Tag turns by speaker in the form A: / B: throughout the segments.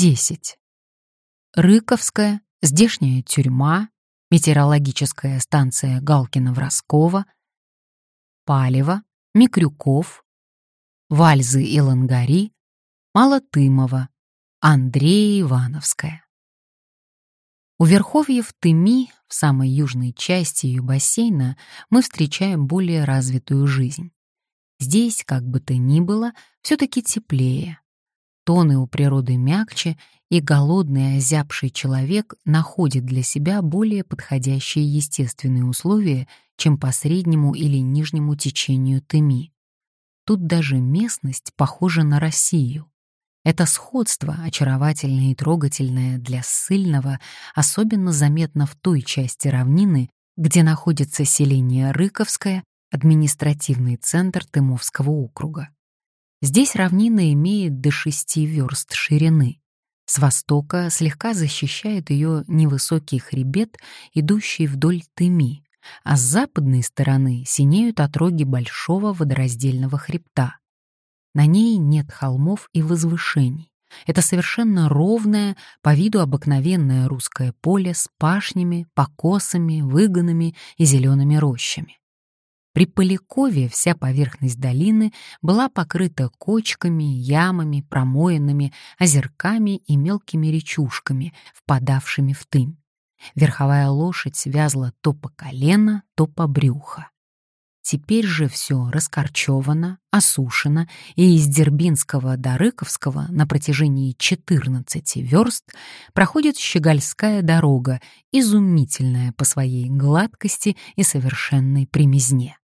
A: 10. Рыковская, здешняя тюрьма, метеорологическая станция Галкина-Вроскова, Палево, Микрюков, Вальзы и Лангари, Малотымова, Андрея Ивановская. У верховьев Тыми, в самой южной части ее бассейна, мы встречаем более развитую жизнь. Здесь, как бы то ни было, все-таки теплее. Тоны у природы мягче, и голодный озябший человек находит для себя более подходящие естественные условия, чем по среднему или нижнему течению Тыми. Тут даже местность похожа на Россию. Это сходство, очаровательное и трогательное для ссыльного, особенно заметно в той части равнины, где находится селение Рыковское, административный центр Тымовского округа. Здесь равнина имеет до шести верст ширины. С востока слегка защищает ее невысокий хребет, идущий вдоль Тыми, а с западной стороны синеют отроги большого водораздельного хребта. На ней нет холмов и возвышений. Это совершенно ровное, по виду обыкновенное русское поле с пашнями, покосами, выгонами и зелеными рощами. При Полякове вся поверхность долины была покрыта кочками, ямами, промоинами, озерками и мелкими речушками, впадавшими в тынь. Верховая лошадь вязла то по колено, то по брюхо. Теперь же все раскорчевано, осушено, и из Дербинского до Рыковского на протяжении 14 верст проходит Щегольская дорога, изумительная по своей гладкости и совершенной примизне.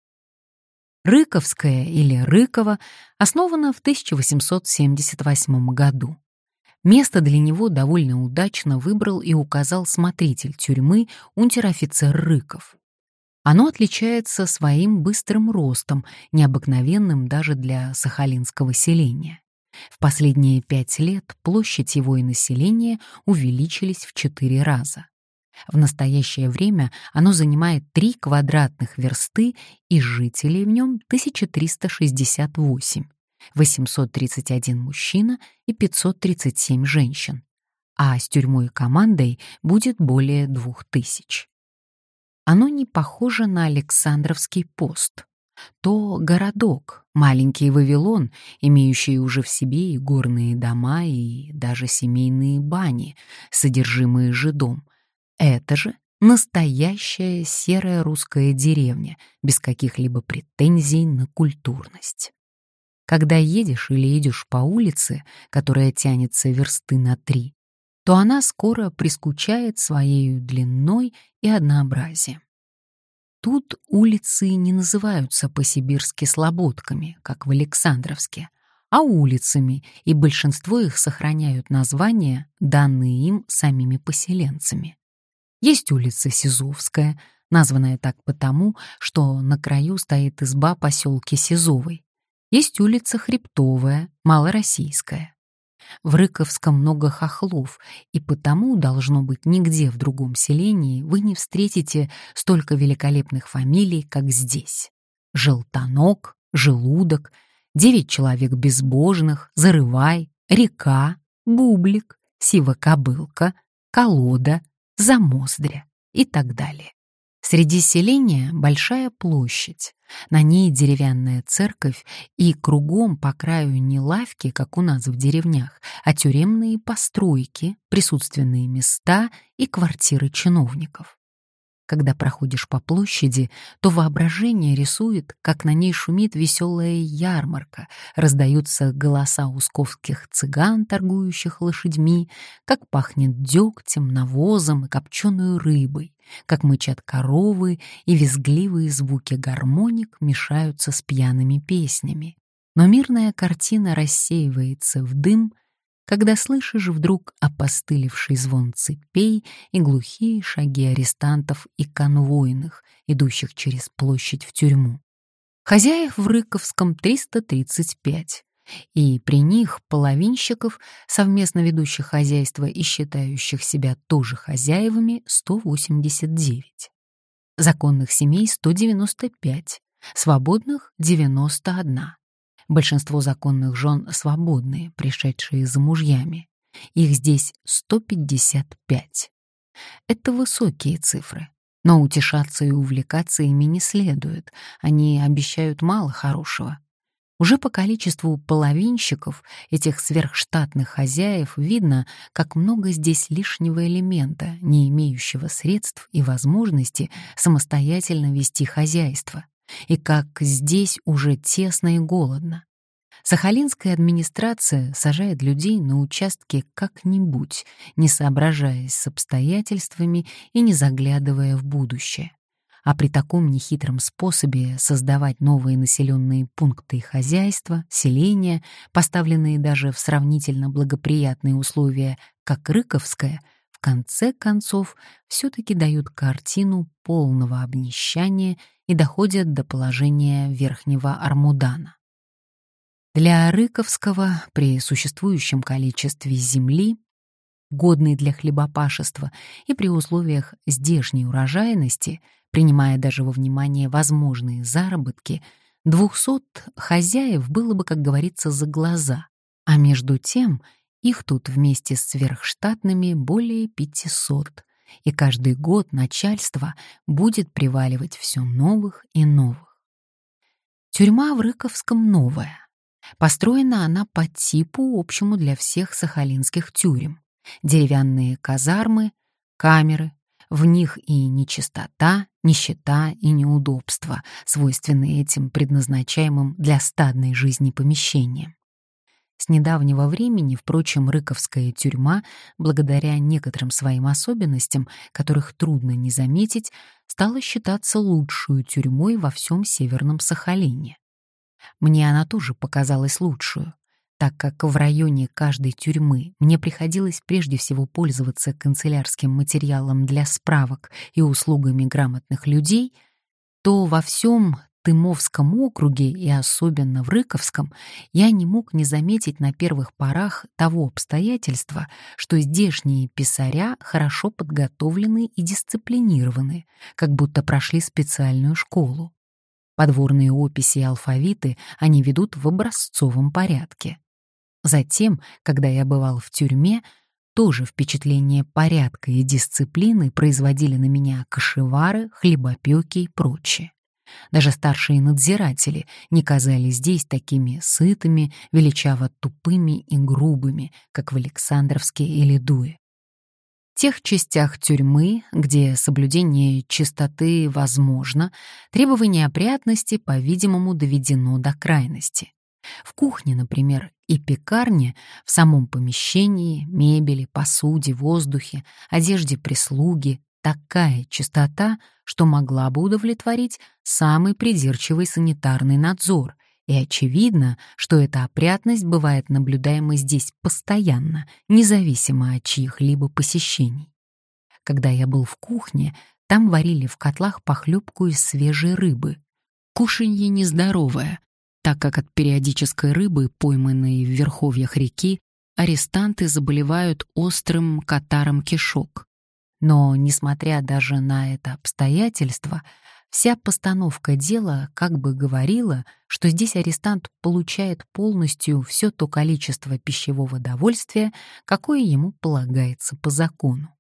A: Рыковская или Рыкова основана в 1878 году. Место для него довольно удачно выбрал и указал смотритель тюрьмы унтер-офицер Рыков. Оно отличается своим быстрым ростом, необыкновенным даже для сахалинского селения. В последние пять лет площадь его и населения увеличились в четыре раза. В настоящее время оно занимает 3 квадратных версты, и жителей в нем 1368, 831 мужчина и 537 женщин, а с тюрьмой и командой будет более 2000. Оно не похоже на Александровский пост. То городок, маленький Вавилон, имеющий уже в себе и горные дома, и даже семейные бани, содержимые жидом, это же настоящая серая русская деревня, без каких-либо претензий на культурность. Когда едешь или идешь по улице, которая тянется версты на три, то она скоро прискучает своей длиной и однообразием. Тут улицы не называются по-сибирски слободками, как в Александровске, а улицами, и большинство их сохраняют названия, данные им самими поселенцами. Есть улица Сизовская, названная так потому, что на краю стоит изба поселки Сизовой. Есть улица Хребтовая, Малороссийская. В Рыковском много хохлов, и потому, должно быть, нигде в другом селении вы не встретите столько великолепных фамилий, как здесь. Желтонок, Желудок, Девять человек безбожных, Зарывай, Река, Бублик, Сива-кобылка, Колода, Замоздря и так далее. Среди селения большая площадь, на ней деревянная церковь и кругом по краю не лавки, как у нас в деревнях, а тюремные постройки, присутственные места и квартиры чиновников. Когда проходишь по площади, то воображение рисует, как на ней шумит веселая ярмарка, раздаются голоса усковских цыган, торгующих лошадьми, как пахнет дегтем, навозом и копченой рыбой, как мычат коровы и визгливые звуки гармоник мешаются с пьяными песнями. Но мирная картина рассеивается в дым, когда слышишь вдруг опостылевший звон цепей и глухие шаги арестантов и конвойных, идущих через площадь в тюрьму. Хозяев в Рыковском 335, и при них половинщиков, совместно ведущих хозяйство и считающих себя тоже хозяевами, 189. Законных семей 195, свободных 91. Большинство законных жен свободные, пришедшие за мужьями. Их здесь 155. Это высокие цифры. Но утешаться и увлекаться ими не следует. Они обещают мало хорошего. Уже по количеству половинщиков, этих сверхштатных хозяев, видно, как много здесь лишнего элемента, не имеющего средств и возможности самостоятельно вести хозяйство, и как здесь уже тесно и голодно. Сахалинская администрация сажает людей на участке как-нибудь, не соображаясь с обстоятельствами и не заглядывая в будущее а при таком нехитром способе создавать новые населенные пункты и хозяйства, селения, поставленные даже в сравнительно благоприятные условия, как Рыковская, в конце концов все-таки дают картину полного обнищания и доходят до положения Верхнего Армудана. Для Рыковского при существующем количестве земли годной для хлебопашества, и при условиях здешней урожайности, принимая даже во внимание возможные заработки, двухсот хозяев было бы, как говорится, за глаза, а между тем их тут вместе с сверхштатными более пятисот, и каждый год начальство будет приваливать все новых и новых. Тюрьма в Рыковском новая. Построена она по типу общему для всех сахалинских тюрем. Деревянные казармы, камеры, в них и нечистота, нищета и неудобства, свойственные этим предназначаемым для стадной жизни помещениям. С недавнего времени, впрочем, Рыковская тюрьма, благодаря некоторым своим особенностям, которых трудно не заметить, стала считаться лучшую тюрьмой во всем Северном Сахалине. Мне она тоже показалась лучшую, так как в районе каждой тюрьмы мне приходилось прежде всего пользоваться канцелярским материалом для справок и услугами грамотных людей, то во всем Тымовском округе и особенно в Рыковском я не мог не заметить на первых порах того обстоятельства, что здешние писаря хорошо подготовлены и дисциплинированы, как будто прошли специальную школу. Подворные описи и алфавиты они ведут в образцовом порядке. Затем, когда я бывал в тюрьме, тоже впечатление порядка и дисциплины производили на меня кошевары, хлебопеки и прочее. Даже старшие надзиратели не казались здесь такими сытыми, величаво тупыми и грубыми, как в Александровске или Дуе. В тех частях тюрьмы, где соблюдение чистоты возможно, требование опрятности, по-видимому, доведено до крайности. В кухне, например, и пекарне, в самом помещении, мебели, посуде, воздухе, одежде прислуги такая чистота, что могла бы удовлетворить самый придирчивый санитарный надзор, и очевидно, что эта опрятность бывает наблюдаема здесь постоянно, независимо от чьих-либо посещений. Когда я был в кухне, там варили в котлах похлебку из свежей рыбы. Кушанье нездоровое, так как от периодической рыбы, пойманной в верховьях реки, арестанты заболевают острым катаром кишок. Но, несмотря даже на это обстоятельство, вся постановка дела как бы говорила, что здесь арестант получает полностью все то количество пищевого довольствия, какое ему полагается по закону.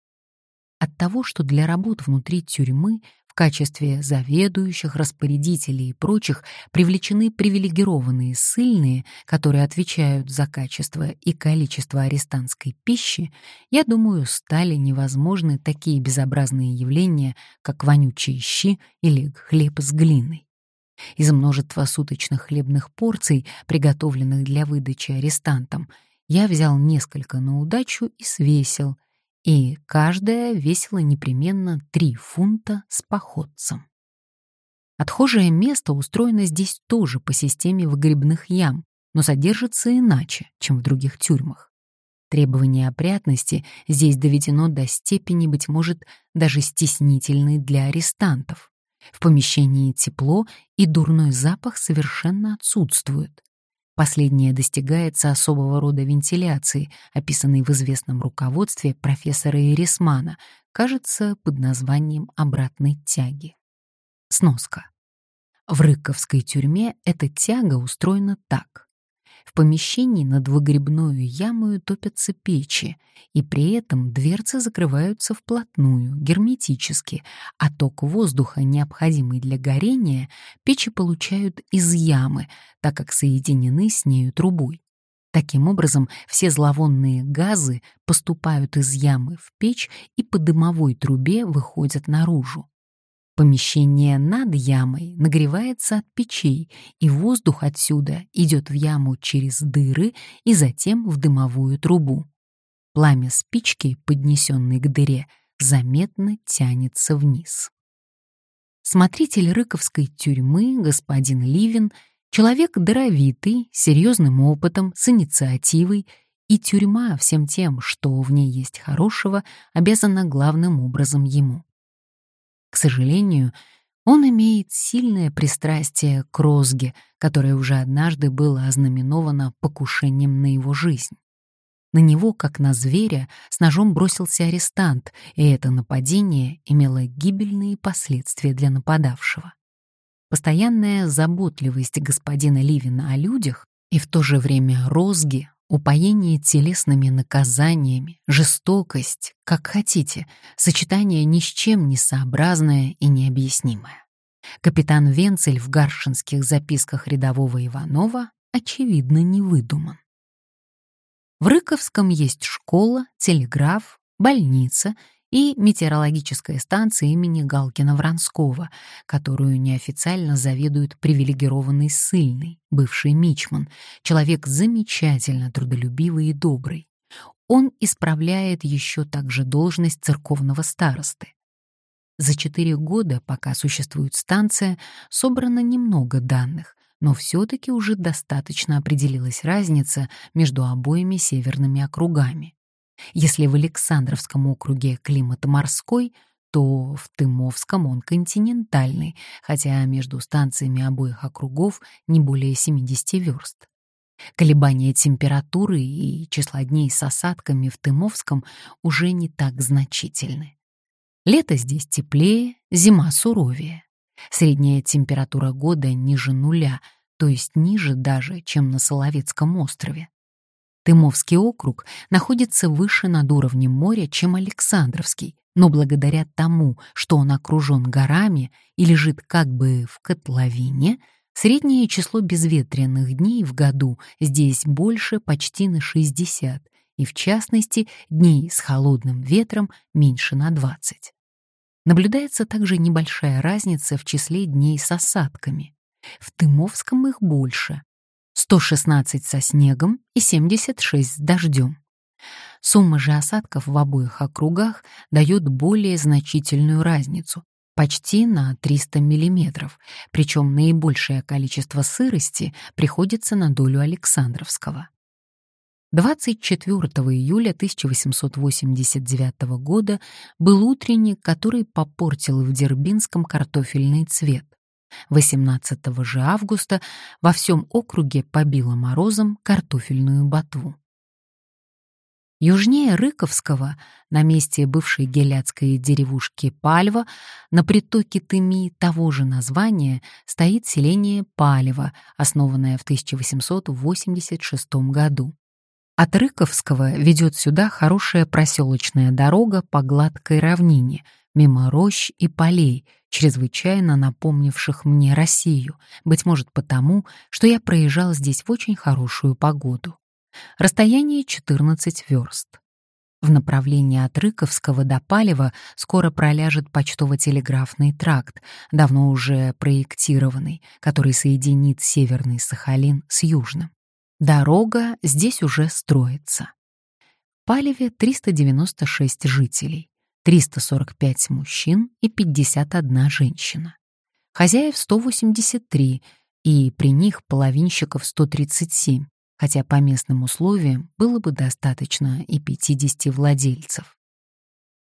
A: От того, что для работ внутри тюрьмы в качестве заведующих, распорядителей и прочих привлечены привилегированные ссыльные, которые отвечают за качество и количество арестантской пищи, я думаю, стали невозможны такие безобразные явления, как вонючие щи или хлеб с глиной. Из множества суточных хлебных порций, приготовленных для выдачи арестантам, я взял несколько на удачу и свесил, и каждая весила непременно три фунта с походцем. Отхожее место устроено здесь тоже по системе выгребных ям, но содержится иначе, чем в других тюрьмах. Требование опрятности здесь доведено до степени, быть может, даже стеснительной для арестантов. В помещении тепло, и дурной запах совершенно отсутствует. Последнее достигается особого рода вентиляции, описанной в известном руководстве профессора Ирисмана, кажется, под названием обратной тяги. Сноска. В Рыковской тюрьме эта тяга устроена так. В помещении над выгребную ямою топятся печи, и при этом дверцы закрываются вплотную, герметически, а ток воздуха, необходимый для горения, печи получают из ямы, так как соединены с нею трубой. Таким образом, все зловонные газы поступают из ямы в печь и по дымовой трубе выходят наружу. Помещение над ямой нагревается от печей, и воздух отсюда идет в яму через дыры и затем в дымовую трубу. Пламя спички, поднесенной к дыре, заметно тянется вниз. Смотритель Рыковской тюрьмы, господин Ливин, человек даровитый, серьезным опытом, с инициативой, и тюрьма всем тем, что в ней есть хорошего, обязана главным образом ему. К сожалению, он имеет сильное пристрастие к розге, которое уже однажды было ознаменовано покушением на его жизнь. На него, как на зверя, с ножом бросился арестант, и это нападение имело гибельные последствия для нападавшего. Постоянная заботливость господина Ливина о людях и в то же время розги Упоение телесными наказаниями, жестокость, как хотите, сочетание ни с чем не сообразное и необъяснимое. Капитан Венцель в гаршинских записках рядового Иванова очевидно не выдуман. В Рыковском есть школа, телеграф, больница и метеорологическая станция имени Галкина-Вронского, которую неофициально заведует привилегированный ссыльный, бывший мичман, человек замечательно трудолюбивый и добрый. Он исправляет еще также должность церковного старосты. За четыре года, пока существует станция, собрано немного данных, но все-таки уже достаточно определилась разница между обоими северными округами. Если в Александровском округе климат морской, то в Тымовском он континентальный, хотя между станциями обоих округов не более 70 верст. Колебания температуры и числа дней с осадками в Тымовском уже не так значительны. Лето здесь теплее, зима суровее. Средняя температура года ниже нуля, то есть ниже даже, чем на Соловецком острове. Тымовский округ находится выше над уровнем моря, чем Александровский, но благодаря тому, что он окружен горами и лежит как бы в котловине, среднее число безветренных дней в году здесь больше почти на 60, и в частности дней с холодным ветром меньше на 20. Наблюдается также небольшая разница в числе дней с осадками. В Тымовском их больше, 116 со снегом и 76 с дождем. Сумма же осадков в обоих округах дает более значительную разницу, почти на 300 мм, причем наибольшее количество сырости приходится на долю Александровского. 24 июля 1889 года был утренник, который попортил в Дербинском картофельный цвет. 18 же августа во всем округе побило морозом картофельную ботву. Южнее Рыковского, на месте бывшей геляцкой деревушки Пальва, на притоке Тыми того же названия, стоит селение Палево, основанное в 1886 году. От Рыковского ведет сюда хорошая проселочная дорога по гладкой равнине, мимо рощ и полей, чрезвычайно напомнивших мне Россию, быть может потому, что я проезжал здесь в очень хорошую погоду. Расстояние 14 верст. В направлении от Рыковского до Палева скоро проляжет почтово-телеграфный тракт, давно уже проектированный, который соединит северный Сахалин с южным. Дорога здесь уже строится. В Палеве 396 жителей. 345 мужчин и 51 женщина. Хозяев 183, и при них половинщиков 137, хотя по местным условиям было бы достаточно и 50 владельцев.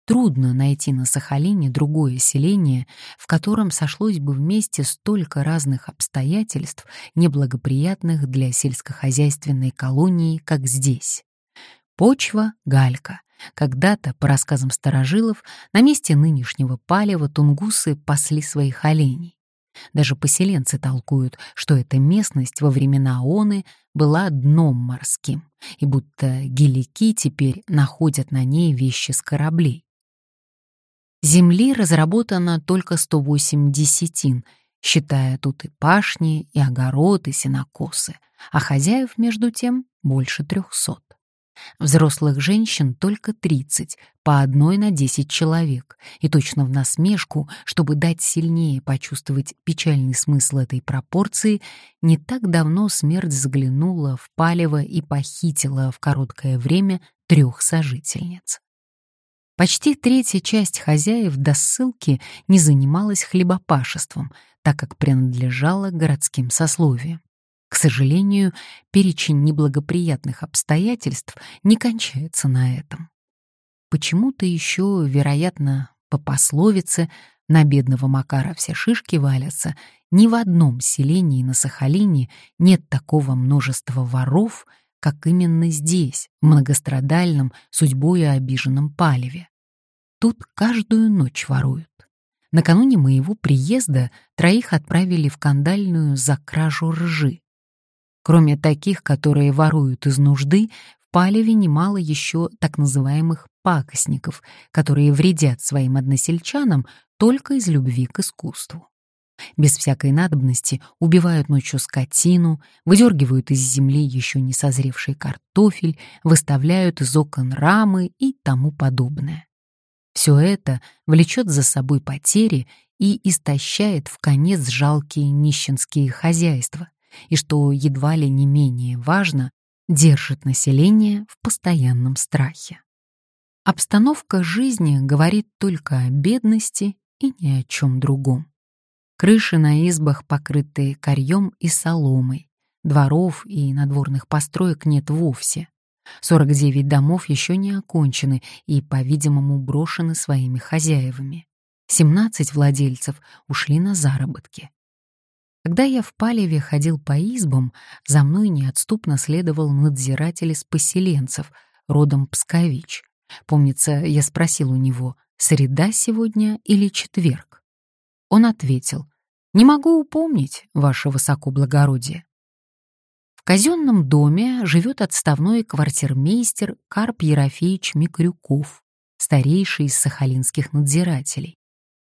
A: Трудно найти на Сахалине другое селение, в котором сошлось бы вместе столько разных обстоятельств, неблагоприятных для сельскохозяйственной колонии, как здесь. Почва — галька, когда-то, по рассказам старожилов, на месте нынешнего палева тунгусы пасли своих оленей. Даже поселенцы толкуют, что эта местность во времена Оны была дном морским, и будто гелики теперь находят на ней вещи с кораблей. Земли разработано только 108 десятин, считая тут и пашни, и огород, и сенокосы, а хозяев, между тем, больше трехсот. Взрослых женщин только 30, по одной на 10 человек, и точно в насмешку, чтобы дать сильнее почувствовать печальный смысл этой пропорции, не так давно смерть заглянула в палево и похитила в короткое время трех сожительниц. Почти третья часть хозяев до ссылки не занималась хлебопашеством, так как принадлежала городским сословиям. К сожалению, перечень неблагоприятных обстоятельств не кончается на этом. Почему-то еще, вероятно, по пословице «на бедного Макара все шишки валятся», ни в одном селении на Сахалине нет такого множества воров, как именно здесь, в многострадальном, судьбою обиженном Палеве. Тут каждую ночь воруют. Накануне моего приезда троих отправили в кандальную за кражу ржи. Кроме таких, которые воруют из нужды, в Палеве немало еще так называемых пакостников, которые вредят своим односельчанам только из любви к искусству. Без всякой надобности убивают ночью скотину, выдергивают из земли еще не созревший картофель, выставляют из окон рамы и тому подобное. Все это влечет за собой потери и истощает в конец жалкие нищенские хозяйства, и, что едва ли не менее важно, держит население в постоянном страхе. Обстановка жизни говорит только о бедности и ни о чем другом. Крыши на избах покрыты корьем и соломой, дворов и надворных построек нет вовсе. 49 домов еще не окончены и, по-видимому, брошены своими хозяевами. 17 владельцев ушли на заработки. Когда я в Палеве ходил по избам, за мной неотступно следовал надзиратель из поселенцев, родом Пскович. Помнится, я спросил у него, среда сегодня или четверг? Он ответил, не могу упомнить, ваше высокоблагородие. В казенном доме живет отставной квартирмейстер Карп Ерофеевич Микрюков, старейший из сахалинских надзирателей.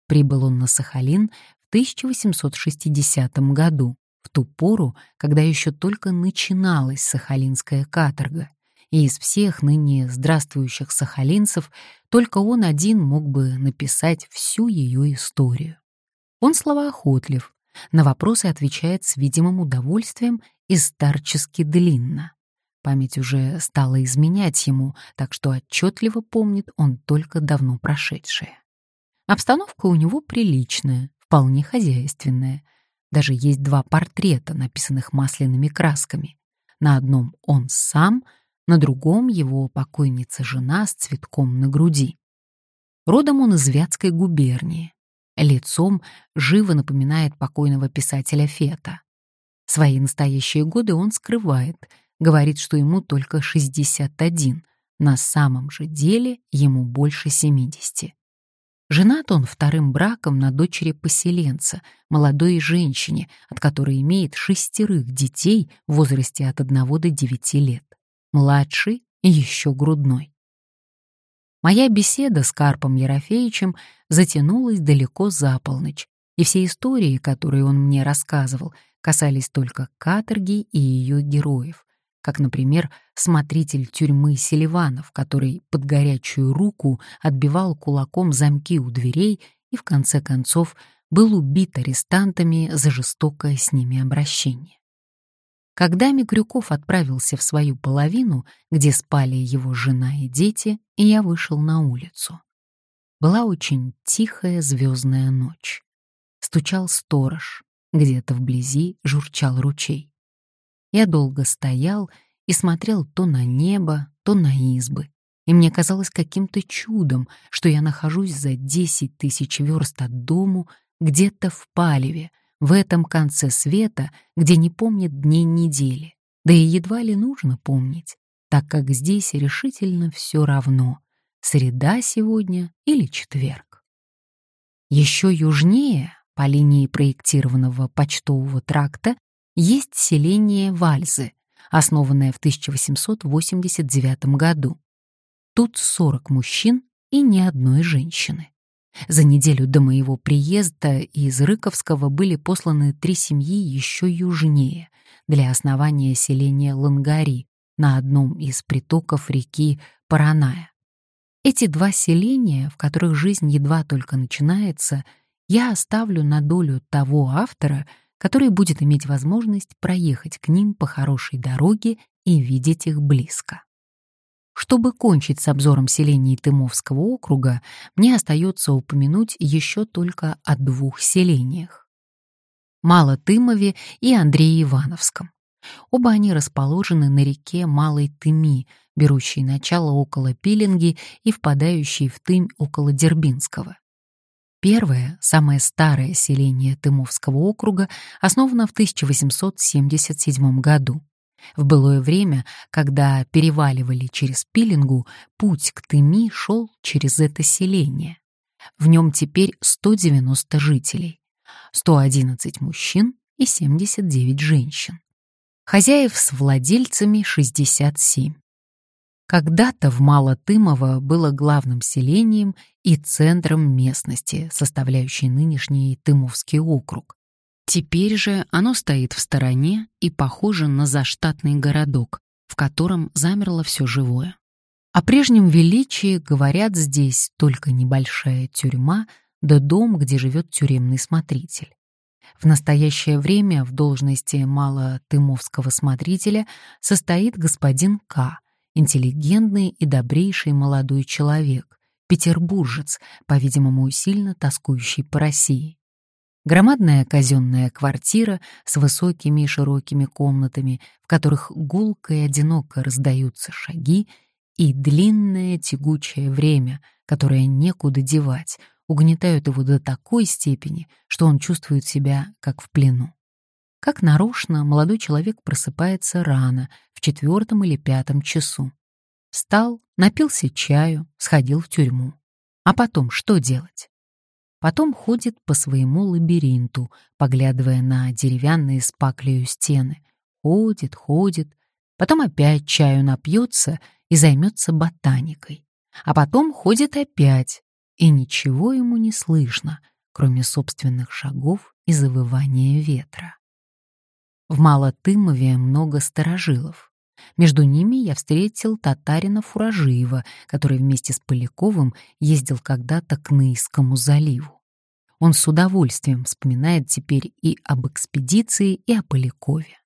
A: Прибыл он на Сахалин 1860 году, в ту пору, когда еще только начиналась Сахалинская каторга, и из всех ныне здравствующих сахалинцев только он один мог бы написать всю ее историю. Он словоохотлив, на вопросы отвечает с видимым удовольствием и старчески длинно. Память уже стала изменять ему, так что отчетливо помнит он только давно прошедшее. Обстановка у него приличная, вполне хозяйственная. Даже есть два портрета, написанных масляными красками. На одном он сам, на другом его покойница-жена с цветком на груди. Родом он из Вятской губернии. Лицом живо напоминает покойного писателя Фета. Свои настоящие годы он скрывает, говорит, что ему только 61, на самом же деле ему больше 70. Женат он вторым браком на дочери поселенца, молодой женщине, от которой имеет шестерых детей в возрасте от одного до девяти лет. Младший и еще грудной. Моя беседа с Карпом Ерофеевичем затянулась далеко за полночь, и все истории, которые он мне рассказывал, касались только каторги и ее героев, как, например, смотритель тюрьмы Селиванов, который под горячую руку отбивал кулаком замки у дверей и, в конце концов, был убит арестантами за жестокое с ними обращение. Когда Микрюков отправился в свою половину, где спали его жена и дети, и я вышел на улицу. Была очень тихая звездная ночь. Стучал сторож, где-то вблизи журчал ручей. Я долго стоял и смотрел то на небо, то на избы, и мне казалось каким-то чудом, что я нахожусь за десять тысяч верст от дому, где-то в Палеве, в этом конце света, где не помнят дней недели. Да и едва ли нужно помнить, так как здесь решительно все равно, среда сегодня или четверг. Еще южнее, по линии проектированного почтового тракта есть селение Вальзы, основанное в 1889 году. Тут 40 мужчин и ни одной женщины. За неделю до моего приезда из Рыковского были посланы три семьи еще южнее для основания селения Лангари на одном из притоков реки Параная. Эти два селения, в которых жизнь едва только начинается, я оставлю на долю того автора, который будет иметь возможность проехать к ним по хорошей дороге и видеть их близко. Чтобы кончить с обзором селений Тымовского округа, мне остается упомянуть еще только о двух селениях. Малотымове и Андрее Ивановском. Оба они расположены на реке Малой Тыми, берущей начало около Пилинги и впадающей в Тымь около Дербинского. Первое, самое старое селение Тымовского округа, основано в 1877 году. В былое время, когда переваливали через Пилингу, путь к Тыми шел через это селение. В нем теперь 190 жителей, 111 мужчин и 79 женщин. Хозяев с владельцами 67. Когда-то в Малотымово было главным селением и центром местности, составляющей нынешний Тымовский округ, Теперь же оно стоит в стороне и похоже на заштатный городок, в котором замерло все живое. О прежнем величии говорят здесь только небольшая тюрьма да дом, где живет тюремный смотритель. В настоящее время в должности малотымовского смотрителя состоит господин К., интеллигентный и добрейший молодой человек, петербуржец, по-видимому, сильно тоскующий по России. Громадная казенная квартира с высокими и широкими комнатами, в которых гулко и одиноко раздаются шаги, и длинное тягучее время, которое некуда девать, угнетают его до такой степени, что он чувствует себя как в плену. Как нарочно молодой человек просыпается рано, в четвертом или пятом часу. Встал, напился чаю, сходил в тюрьму. А потом что делать? Потом ходит по своему лабиринту, поглядывая на деревянные с стены. Ходит, ходит, потом опять чаю напьется и займется ботаникой. А потом ходит опять, и ничего ему не слышно, кроме собственных шагов и завывания ветра. В Малотымове много старожилов. Между ними я встретил татарина Фуражиева, который вместе с Поляковым ездил когда-то к Нейскому заливу. Он с удовольствием вспоминает теперь и об экспедиции, и о Полякове.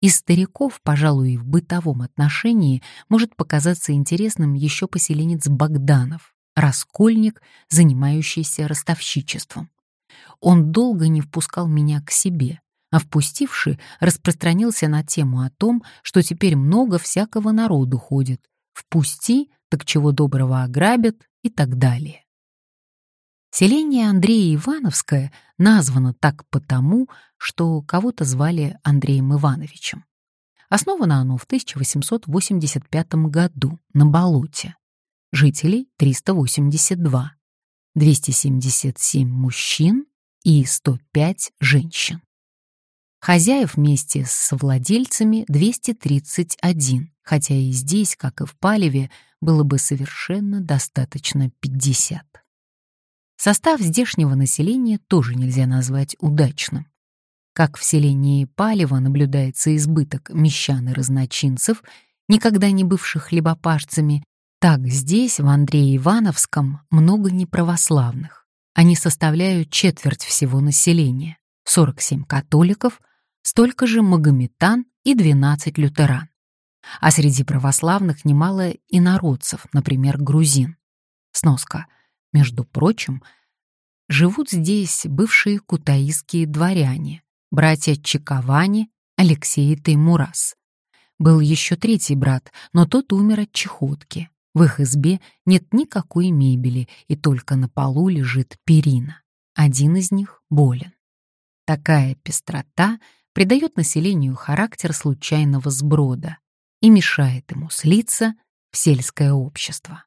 A: Из стариков, пожалуй, в бытовом отношении может показаться интересным еще поселенец Богданов, раскольник, занимающийся ростовщичеством. Он долго не впускал меня к себе, а впустивший распространился на тему о том, что теперь много всякого народу ходит. Впусти, так чего доброго ограбят и так далее. Селение Андрея Ивановское названо так потому, что кого-то звали Андреем Ивановичем. Основано оно в 1885 году на болоте. Жителей 382, 277 мужчин и 105 женщин. Хозяев вместе с владельцами 231, хотя и здесь, как и в Палеве, было бы совершенно достаточно 50. Состав здешнего населения тоже нельзя назвать удачным. Как в селении Палева наблюдается избыток мещан и разночинцев, никогда не бывших хлебопашцами, так здесь, в Андрея Ивановском, много неправославных. Они составляют четверть всего населения, 47 католиков, столько же магометан и 12 лютеран. А среди православных немало инородцев, например, грузин. Сноска. Между прочим, живут здесь бывшие кутаисские дворяне, братья Чековани, Алексей и Теймурас. Был еще третий брат, но тот умер от чехотки. В их избе нет никакой мебели, и только на полу лежит перина. Один из них болен. Такая пестрота придает населению характер случайного сброда и мешает ему слиться в сельское общество.